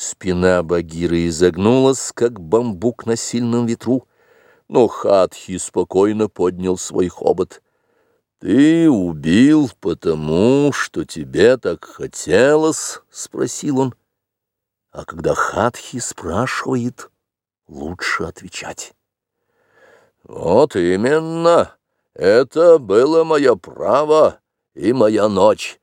Спина Багиры изогнулась, как бамбук на сильном ветру, но Хатхи спокойно поднял свой хобот. «Ты убил потому, что тебе так хотелось?» — спросил он. А когда Хатхи спрашивает, лучше отвечать. «Вот именно, это было мое право и моя ночь».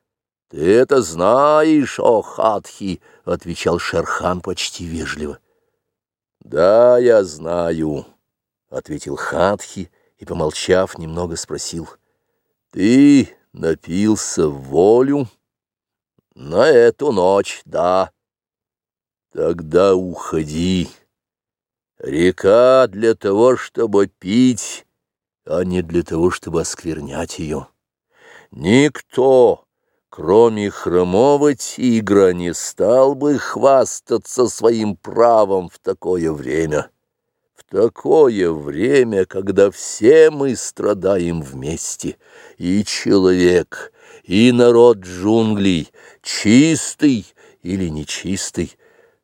«Ты это знаешь, о Хатхи!» — отвечал Шерхан почти вежливо. «Да, я знаю», — ответил Хатхи и, помолчав, немного спросил. «Ты напился в волю?» «На эту ночь, да». «Тогда уходи. Река для того, чтобы пить, а не для того, чтобы осквернять ее. Никто...» Кроме хромого тигра не стал бы хвастаться своим правом в такое время. В такое время, когда все мы страдаем вместе, и человек, и народ джунглей, чистый или нечистый,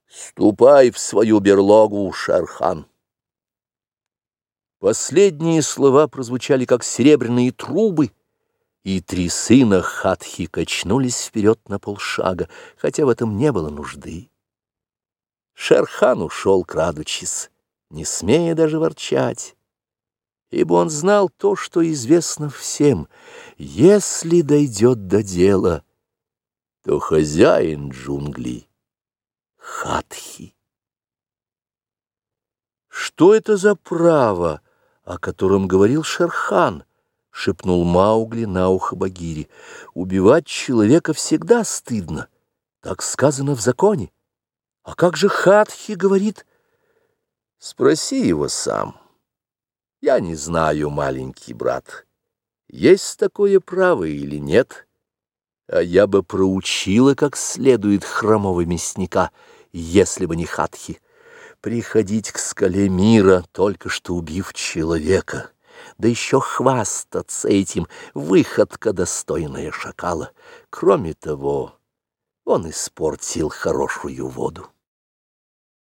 ступай в свою берлогу, Шерхан. Последние слова прозвучали, как серебряные трубы, и три сына Хатхи качнулись вперед на полшага, хотя в этом не было нужды. Шерхан ушел, крадучись, не смея даже ворчать, ибо он знал то, что известно всем. Если дойдет до дела, то хозяин джунглей — Хатхи. Что это за право, о котором говорил Шерхан? —— шепнул Маугли на ухо Багири. «Убивать человека всегда стыдно. Так сказано в законе. А как же Хатхи говорит?» «Спроси его сам. Я не знаю, маленький брат, есть такое право или нет. А я бы проучила как следует хромого мясника, если бы не Хатхи. Приходить к скале мира, только что убив человека» да еще хвастаться этим, выходка достойная шакала. Кроме того, он испортил хорошую воду.